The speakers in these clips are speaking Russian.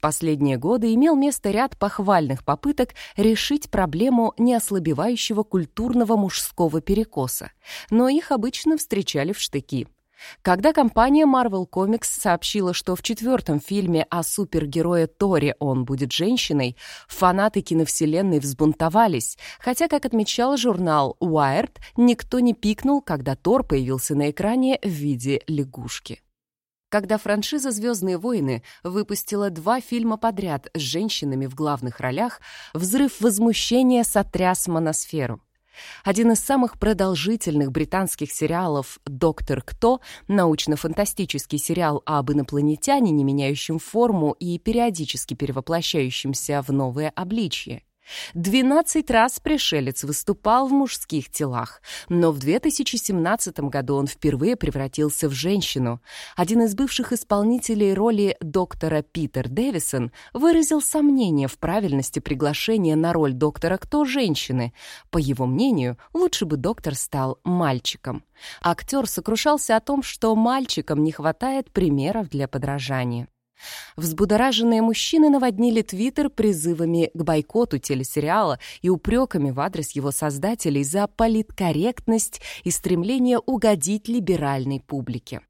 последние годы имел место ряд похвальных попыток решить проблему неослабевающего культурного мужского перекоса, но их обычно встречали в штыки. Когда компания Marvel Comics сообщила, что в четвертом фильме о супергерое Торе он будет женщиной, фанаты киновселенной взбунтовались, хотя, как отмечал журнал Wired, никто не пикнул, когда Тор появился на экране в виде лягушки когда франшиза «Звездные войны» выпустила два фильма подряд с женщинами в главных ролях, взрыв возмущения сотряс моносферу. Один из самых продолжительных британских сериалов «Доктор Кто» — научно-фантастический сериал об инопланетянине, меняющем форму и периодически перевоплощающемся в новое обличье. Двенадцать раз пришелец выступал в мужских телах, но в 2017 году он впервые превратился в женщину. Один из бывших исполнителей роли доктора Питер Дэвисон выразил сомнение в правильности приглашения на роль доктора кто женщины. По его мнению, лучше бы доктор стал мальчиком. Актер сокрушался о том, что мальчикам не хватает примеров для подражания. Взбудораженные мужчины наводнили Твиттер призывами к бойкоту телесериала и упреками в адрес его создателей за политкорректность и стремление угодить либеральной публике.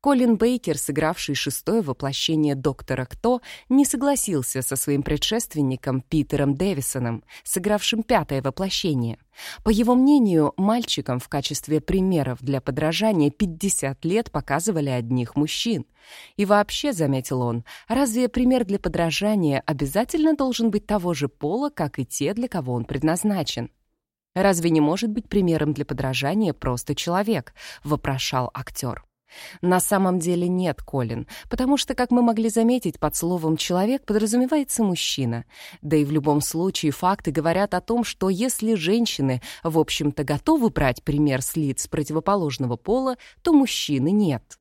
Колин Бейкер, сыгравший шестое воплощение Доктора Кто, не согласился со своим предшественником Питером Дэвисоном, сыгравшим пятое воплощение. По его мнению, мальчикам в качестве примеров для подражания 50 лет показывали одних мужчин. И вообще, заметил он, разве пример для подражания обязательно должен быть того же пола, как и те, для кого он предназначен? «Разве не может быть примером для подражания просто человек?» — вопрошал актер. На самом деле нет, Колин, потому что, как мы могли заметить, под словом «человек» подразумевается мужчина. Да и в любом случае факты говорят о том, что если женщины, в общем-то, готовы брать пример с лиц противоположного пола, то мужчины нет.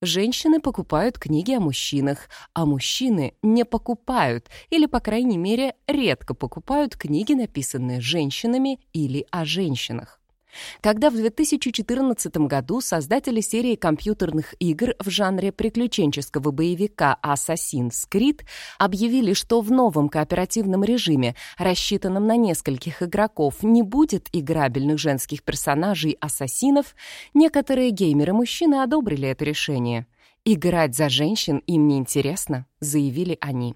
Женщины покупают книги о мужчинах, а мужчины не покупают или, по крайней мере, редко покупают книги, написанные женщинами или о женщинах. Когда в 2014 году создатели серии компьютерных игр в жанре приключенческого боевика Assassin's Creed объявили, что в новом кооперативном режиме, рассчитанном на нескольких игроков, не будет играбельных женских персонажей-ассасинов, некоторые геймеры-мужчины одобрили это решение. «Играть за женщин им не интересно», — заявили они.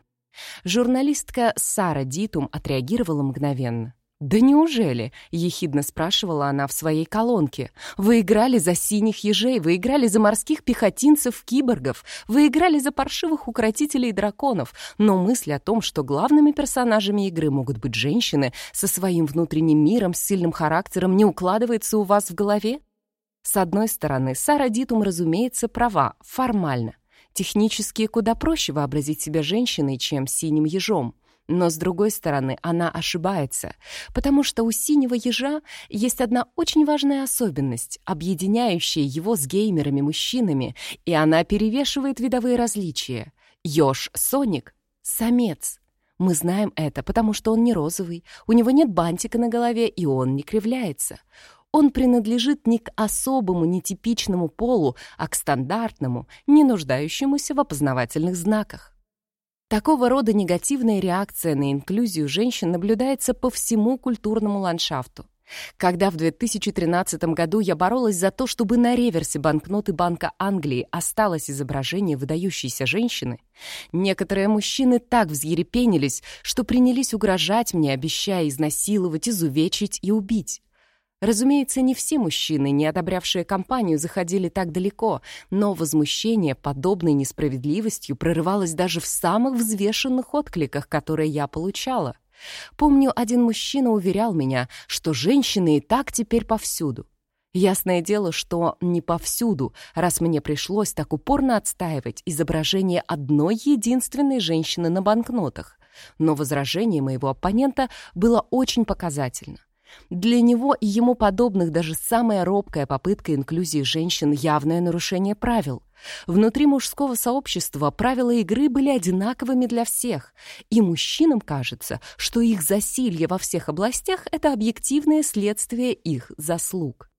Журналистка Сара Дитум отреагировала мгновенно. «Да неужели?» — ехидно спрашивала она в своей колонке. «Вы играли за синих ежей, вы играли за морских пехотинцев-киборгов, вы играли за паршивых укротителей драконов, но мысль о том, что главными персонажами игры могут быть женщины со своим внутренним миром, с сильным характером, не укладывается у вас в голове?» С одной стороны, Сара Дитум, разумеется, права, формально. Технически куда проще вообразить себя женщиной, чем синим ежом. Но, с другой стороны, она ошибается, потому что у синего ежа есть одна очень важная особенность, объединяющая его с геймерами-мужчинами, и она перевешивает видовые различия. Ёж Соник — самец. Мы знаем это, потому что он не розовый, у него нет бантика на голове, и он не кривляется. Он принадлежит не к особому, нетипичному полу, а к стандартному, не нуждающемуся в опознавательных знаках. Такого рода негативная реакция на инклюзию женщин наблюдается по всему культурному ландшафту. Когда в 2013 году я боролась за то, чтобы на реверсе банкноты Банка Англии осталось изображение выдающейся женщины, некоторые мужчины так взъерепенились, что принялись угрожать мне, обещая изнасиловать, изувечить и убить. Разумеется, не все мужчины, не одобрявшие компанию, заходили так далеко, но возмущение подобной несправедливостью прорывалось даже в самых взвешенных откликах, которые я получала. Помню, один мужчина уверял меня, что женщины и так теперь повсюду. Ясное дело, что не повсюду, раз мне пришлось так упорно отстаивать изображение одной единственной женщины на банкнотах. Но возражение моего оппонента было очень показательно. Для него и ему подобных даже самая робкая попытка инклюзии женщин — явное нарушение правил. Внутри мужского сообщества правила игры были одинаковыми для всех, и мужчинам кажется, что их засилье во всех областях — это объективное следствие их заслуг.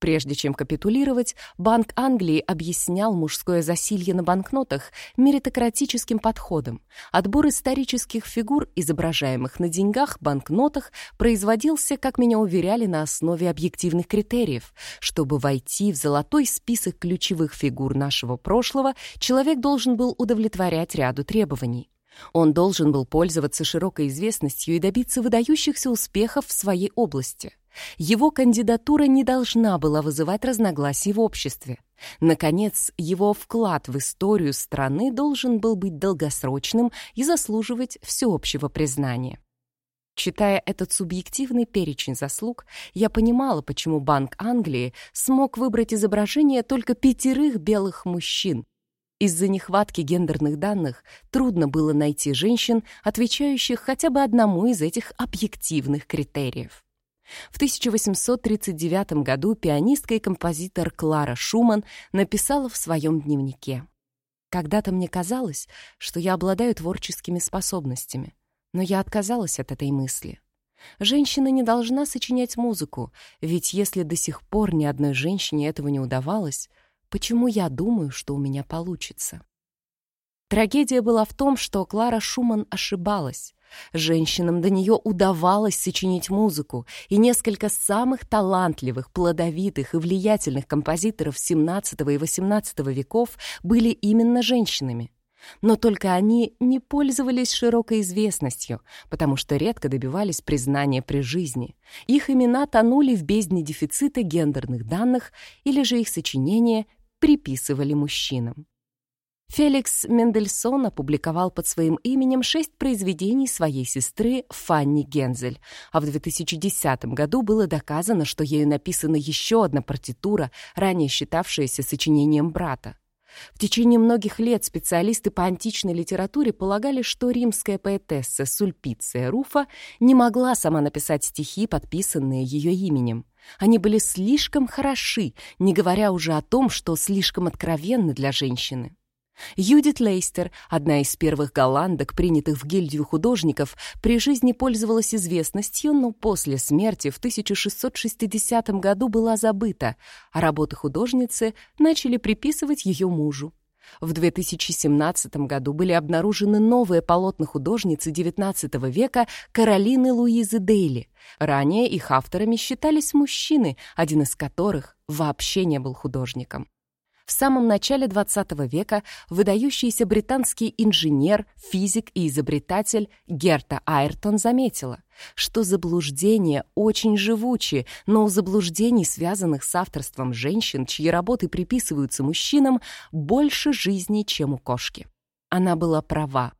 Прежде чем капитулировать, Банк Англии объяснял мужское засилье на банкнотах меритократическим подходом. Отбор исторических фигур, изображаемых на деньгах, банкнотах, производился, как меня уверяли, на основе объективных критериев. Чтобы войти в золотой список ключевых фигур нашего прошлого, человек должен был удовлетворять ряду требований. Он должен был пользоваться широкой известностью и добиться выдающихся успехов в своей области. Его кандидатура не должна была вызывать разногласий в обществе. Наконец, его вклад в историю страны должен был быть долгосрочным и заслуживать всеобщего признания. Читая этот субъективный перечень заслуг, я понимала, почему Банк Англии смог выбрать изображение только пятерых белых мужчин. Из-за нехватки гендерных данных трудно было найти женщин, отвечающих хотя бы одному из этих объективных критериев. В 1839 году пианистка и композитор Клара Шуман написала в своем дневнике. «Когда-то мне казалось, что я обладаю творческими способностями, но я отказалась от этой мысли. Женщина не должна сочинять музыку, ведь если до сих пор ни одной женщине этого не удавалось, почему я думаю, что у меня получится?» Трагедия была в том, что Клара Шуман ошибалась. Женщинам до нее удавалось сочинить музыку, и несколько самых талантливых, плодовитых и влиятельных композиторов XVII и XVIII веков были именно женщинами. Но только они не пользовались широкой известностью, потому что редко добивались признания при жизни. Их имена тонули в бездне дефицита гендерных данных или же их сочинения приписывали мужчинам. Феликс Мендельсон опубликовал под своим именем шесть произведений своей сестры Фанни Гензель, а в 2010 году было доказано, что ею написана еще одна партитура, ранее считавшаяся сочинением брата. В течение многих лет специалисты по античной литературе полагали, что римская поэтесса Сульпиция Руфа не могла сама написать стихи, подписанные ее именем. Они были слишком хороши, не говоря уже о том, что слишком откровенны для женщины. Юдит Лейстер, одна из первых голландок, принятых в гильдию художников, при жизни пользовалась известностью, но после смерти в 1660 году была забыта, а работы художницы начали приписывать ее мужу. В 2017 году были обнаружены новые полотна художницы XIX века Каролины Луизы Дейли. Ранее их авторами считались мужчины, один из которых вообще не был художником. В самом начале XX века выдающийся британский инженер, физик и изобретатель Герта Айртон заметила, что заблуждения очень живучи, но у заблуждений, связанных с авторством женщин, чьи работы приписываются мужчинам, больше жизни, чем у кошки. Она была права.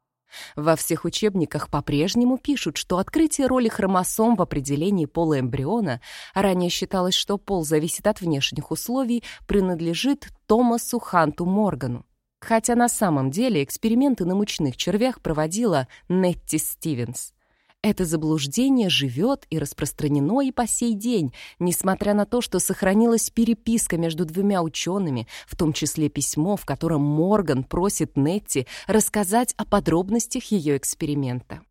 Во всех учебниках по-прежнему пишут, что открытие роли хромосом в определении пола эмбриона, а ранее считалось, что пол зависит от внешних условий, принадлежит Томасу Ханту Моргану. Хотя на самом деле эксперименты на мучных червях проводила Нетти Стивенс. Это заблуждение живет и распространено и по сей день, несмотря на то, что сохранилась переписка между двумя учеными, в том числе письмо, в котором Морган просит Нетти рассказать о подробностях ее эксперимента.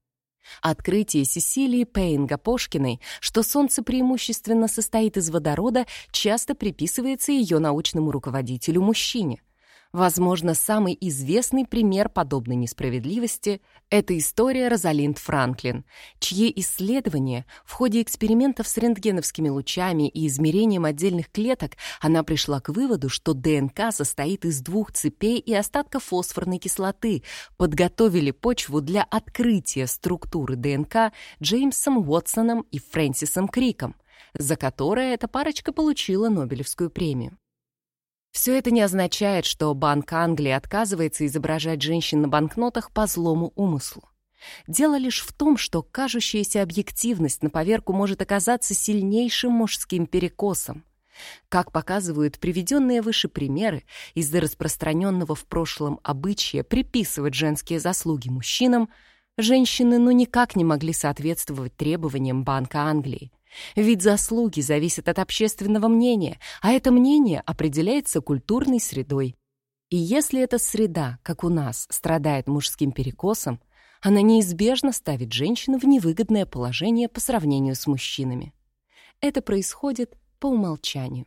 Открытие Сесилии Пейн-Гапошкиной, что Солнце преимущественно состоит из водорода, часто приписывается ее научному руководителю-мужчине. Возможно, самый известный пример подобной несправедливости — это история Розалинд Франклин, чьи исследования в ходе экспериментов с рентгеновскими лучами и измерением отдельных клеток она пришла к выводу, что ДНК состоит из двух цепей и остатков фосфорной кислоты, подготовили почву для открытия структуры ДНК Джеймсом Уотсоном и Фрэнсисом Криком, за которое эта парочка получила Нобелевскую премию. Все это не означает, что Банк Англии отказывается изображать женщин на банкнотах по злому умыслу. Дело лишь в том, что кажущаяся объективность на поверку может оказаться сильнейшим мужским перекосом. Как показывают приведенные выше примеры, из-за распространенного в прошлом обычая приписывать женские заслуги мужчинам, женщины ну никак не могли соответствовать требованиям Банка Англии. Ведь заслуги зависят от общественного мнения, а это мнение определяется культурной средой. И если эта среда, как у нас, страдает мужским перекосом, она неизбежно ставит женщину в невыгодное положение по сравнению с мужчинами. Это происходит по умолчанию.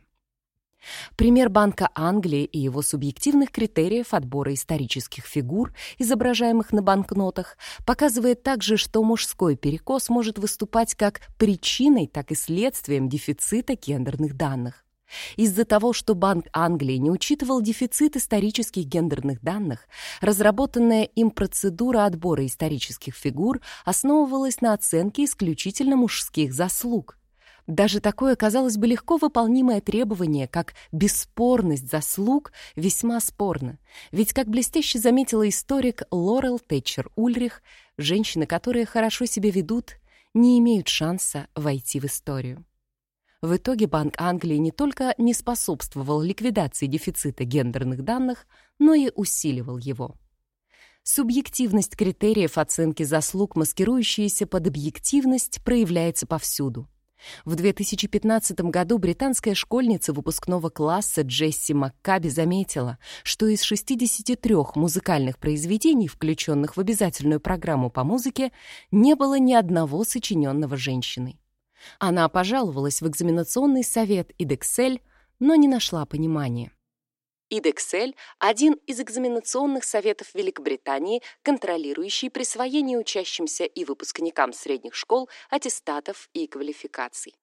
Пример Банка Англии и его субъективных критериев отбора исторических фигур, изображаемых на банкнотах, показывает также, что мужской перекос может выступать как причиной, так и следствием дефицита гендерных данных. Из-за того, что Банк Англии не учитывал дефицит исторических гендерных данных, разработанная им процедура отбора исторических фигур основывалась на оценке исключительно мужских заслуг – даже такое, казалось бы, легко выполнимое требование, как бесспорность заслуг, весьма спорно. Ведь, как блестяще заметила историк Лорел Тэтчер Ульрих, женщины, которые хорошо себя ведут, не имеют шанса войти в историю. В итоге Банк Англии не только не способствовал ликвидации дефицита гендерных данных, но и усиливал его. Субъективность критериев оценки заслуг, маскирующаяся под объективность, проявляется повсюду. В 2015 году британская школьница выпускного класса Джесси Маккаби заметила, что из 63 музыкальных произведений, включенных в обязательную программу по музыке, не было ни одного сочиненного женщиной. Она пожаловалась в экзаменационный совет Идексель, но не нашла понимания. ИДЭКСЕЛь – один из экзаменационных советов Великобритании, контролирующий присвоение учащимся и выпускникам средних школ аттестатов и квалификаций.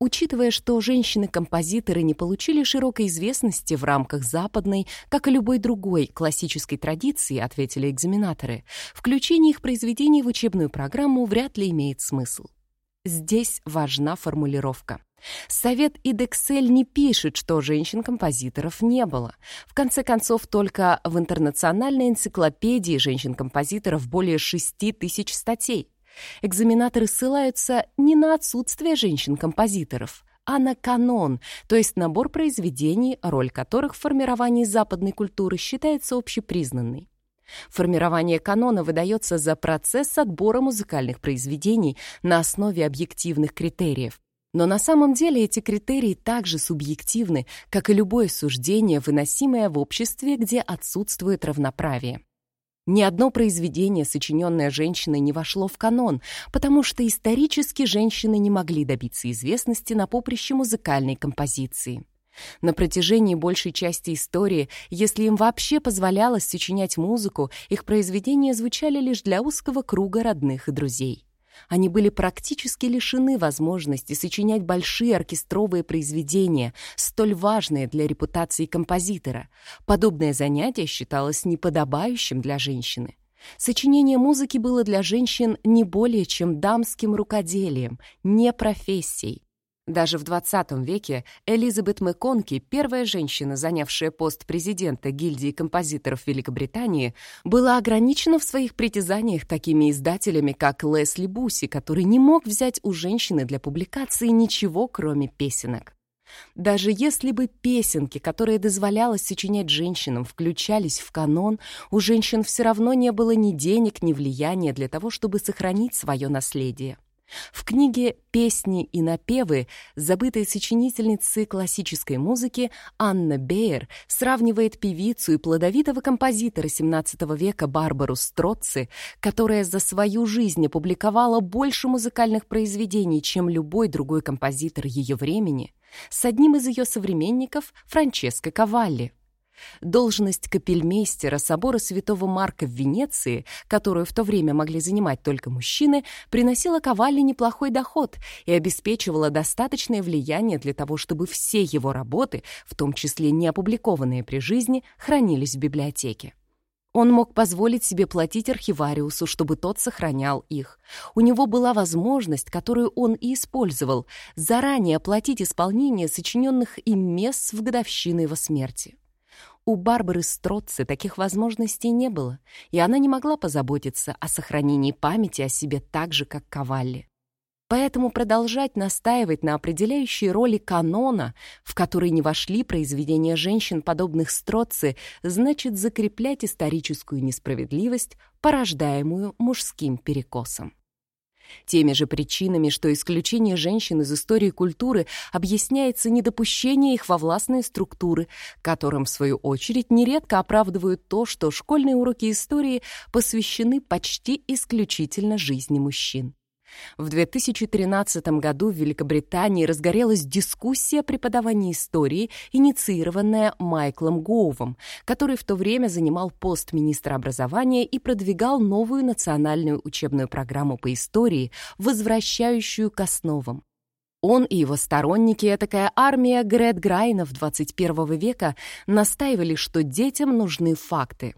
Учитывая, что женщины-композиторы не получили широкой известности в рамках западной, как и любой другой классической традиции, ответили экзаменаторы, включение их произведений в учебную программу вряд ли имеет смысл. Здесь важна формулировка. Совет Идексель не пишет, что женщин-композиторов не было. В конце концов, только в интернациональной энциклопедии женщин-композиторов более 6 тысяч статей. Экзаменаторы ссылаются не на отсутствие женщин-композиторов, а на канон, то есть набор произведений, роль которых в формировании западной культуры считается общепризнанной. Формирование канона выдается за процесс отбора музыкальных произведений на основе объективных критериев. Но на самом деле эти критерии также субъективны, как и любое суждение, выносимое в обществе, где отсутствует равноправие. Ни одно произведение, сочиненное женщиной, не вошло в канон, потому что исторически женщины не могли добиться известности на поприще музыкальной композиции. На протяжении большей части истории, если им вообще позволялось сочинять музыку, их произведения звучали лишь для узкого круга родных и друзей. Они были практически лишены возможности сочинять большие оркестровые произведения, столь важные для репутации композитора. Подобное занятие считалось неподобающим для женщины. Сочинение музыки было для женщин не более чем дамским рукоделием, не профессией. Даже в 20 веке Элизабет Мэконки, первая женщина, занявшая пост президента гильдии композиторов Великобритании, была ограничена в своих притязаниях такими издателями, как Лесли Буси, который не мог взять у женщины для публикации ничего, кроме песенок. Даже если бы песенки, которые дозволялось сочинять женщинам, включались в канон, у женщин все равно не было ни денег, ни влияния для того, чтобы сохранить свое наследие. В книге «Песни и напевы» забытой сочинительницы классической музыки Анна Бейер сравнивает певицу и плодовитого композитора XVII века Барбару Строци, которая за свою жизнь опубликовала больше музыкальных произведений, чем любой другой композитор ее времени, с одним из ее современников Франческо Кавалли. Должность капельмейстера собора Святого Марка в Венеции, которую в то время могли занимать только мужчины, приносила Кавалли неплохой доход и обеспечивала достаточное влияние для того, чтобы все его работы, в том числе не опубликованные при жизни, хранились в библиотеке. Он мог позволить себе платить архивариусу, чтобы тот сохранял их. У него была возможность, которую он и использовал, заранее оплатить исполнение сочиненных им мест в годовщину его смерти. У Барбары Строцци таких возможностей не было, и она не могла позаботиться о сохранении памяти о себе так же, как Кавалли. Поэтому продолжать настаивать на определяющей роли канона, в который не вошли произведения женщин, подобных Строцци, значит закреплять историческую несправедливость, порождаемую мужским перекосом. Теми же причинами, что исключение женщин из истории культуры объясняется недопущение их во властные структуры, которым, в свою очередь, нередко оправдывают то, что школьные уроки истории посвящены почти исключительно жизни мужчин. В 2013 году в Великобритании разгорелась дискуссия о преподавании истории, инициированная Майклом Гоувом, который в то время занимал пост министра образования и продвигал новую национальную учебную программу по истории, возвращающую к основам. Он и его сторонники, такая армия Грет Грайнов 21 века, настаивали, что детям нужны факты.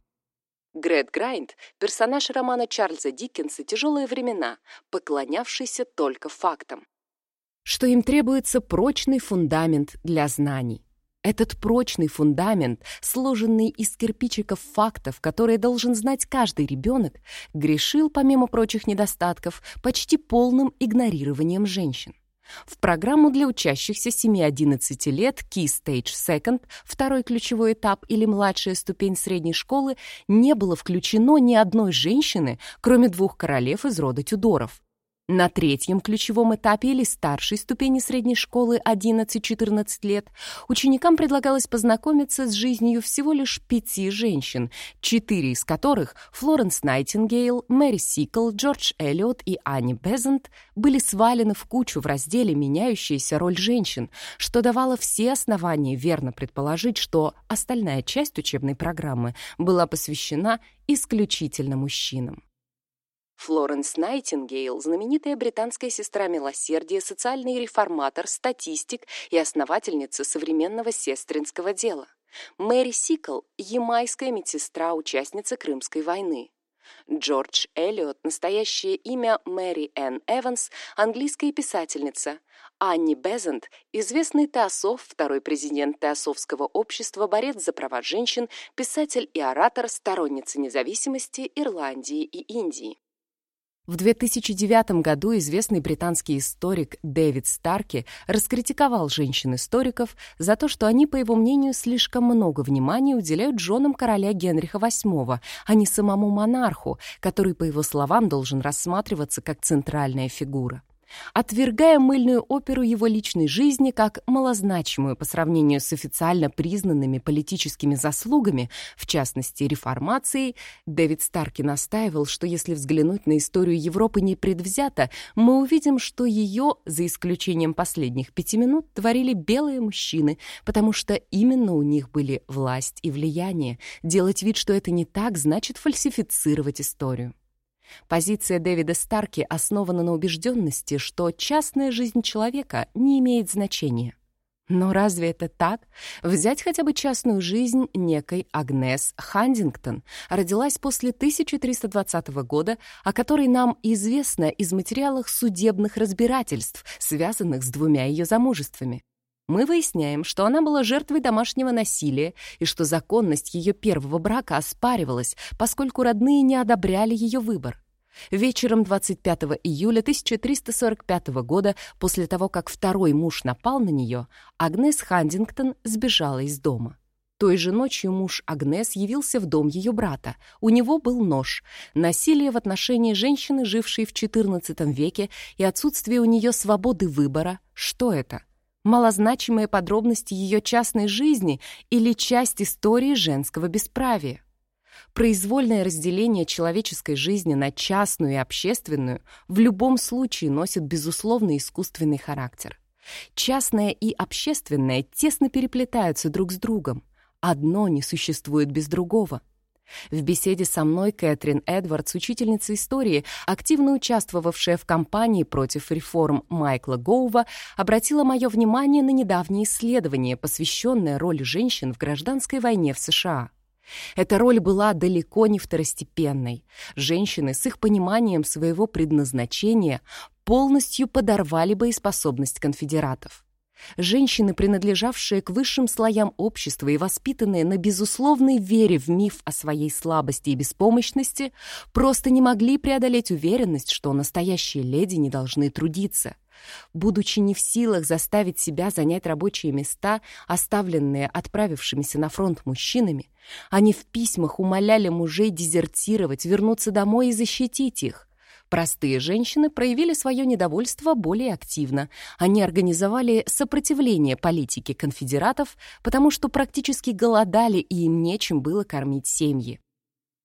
Грет Грайнд — персонаж романа Чарльза Диккенса «Тяжелые времена», поклонявшийся только фактам. Что им требуется прочный фундамент для знаний. Этот прочный фундамент, сложенный из кирпичиков фактов, которые должен знать каждый ребенок, грешил, помимо прочих недостатков, почти полным игнорированием женщин. В программу для учащихся 7-11 лет Key Stage Second, второй ключевой этап или младшая ступень средней школы, не было включено ни одной женщины, кроме двух королев из рода Тюдоров. На третьем ключевом этапе или старшей ступени средней школы 11-14 лет ученикам предлагалось познакомиться с жизнью всего лишь пяти женщин, четыре из которых — Флоренс Найтингейл, Мэри Сикл, Джордж Эллиот и Анни Безант — были свалены в кучу в разделе «Меняющаяся роль женщин», что давало все основания верно предположить, что остальная часть учебной программы была посвящена исключительно мужчинам. Флоренс Найтингейл, знаменитая британская сестра милосердия, социальный реформатор, статистик и основательница современного сестринского дела. Мэри Сикл – ямайская медсестра, участница Крымской войны. Джордж Эллиот, настоящее имя Мэри Энн Эванс, английская писательница. Анни Безант, известный теософ, второй президент Теософского общества, борец за права женщин, писатель и оратор, сторонница независимости Ирландии и Индии. В 2009 году известный британский историк Дэвид Старки раскритиковал женщин-историков за то, что они, по его мнению, слишком много внимания уделяют женам короля Генриха VIII, а не самому монарху, который, по его словам, должен рассматриваться как центральная фигура отвергая мыльную оперу его личной жизни как малозначимую по сравнению с официально признанными политическими заслугами, в частности, реформацией, Дэвид Старки настаивал, что если взглянуть на историю Европы непредвзято, мы увидим, что ее, за исключением последних пяти минут, творили белые мужчины, потому что именно у них были власть и влияние. Делать вид, что это не так, значит фальсифицировать историю. Позиция Дэвида Старки основана на убежденности, что частная жизнь человека не имеет значения. Но разве это так? Взять хотя бы частную жизнь некой Агнес Хандингтон, родилась после 1320 года, о которой нам известно из материалов судебных разбирательств, связанных с двумя ее замужествами. Мы выясняем, что она была жертвой домашнего насилия и что законность ее первого брака оспаривалась, поскольку родные не одобряли ее выбор. Вечером 25 июля 1345 года, после того, как второй муж напал на нее, Агнес Хандингтон сбежала из дома. Той же ночью муж Агнес явился в дом ее брата. У него был нож. Насилие в отношении женщины, жившей в XIV веке, и отсутствие у нее свободы выбора. Что это? Малозначимые подробности ее частной жизни или часть истории женского бесправия? Произвольное разделение человеческой жизни на частную и общественную в любом случае носит, безусловно, искусственный характер. Частное и общественное тесно переплетаются друг с другом. Одно не существует без другого. В беседе со мной Кэтрин Эдвардс, учительница истории, активно участвовавшая в кампании против реформ Майкла Гоува, обратила мое внимание на недавнее исследование, посвященное роли женщин в гражданской войне в США. Эта роль была далеко не второстепенной. Женщины с их пониманием своего предназначения полностью подорвали боеспособность конфедератов. Женщины, принадлежавшие к высшим слоям общества и воспитанные на безусловной вере в миф о своей слабости и беспомощности, просто не могли преодолеть уверенность, что настоящие леди не должны трудиться. Будучи не в силах заставить себя занять рабочие места, оставленные отправившимися на фронт мужчинами, они в письмах умоляли мужей дезертировать, вернуться домой и защитить их. Простые женщины проявили свое недовольство более активно. Они организовали сопротивление политике конфедератов, потому что практически голодали и им нечем было кормить семьи.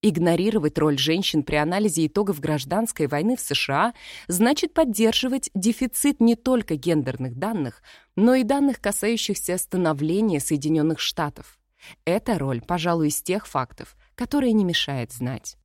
Игнорировать роль женщин при анализе итогов гражданской войны в США значит поддерживать дефицит не только гендерных данных, но и данных, касающихся становления Соединенных Штатов. Эта роль, пожалуй, из тех фактов, которые не мешает знать.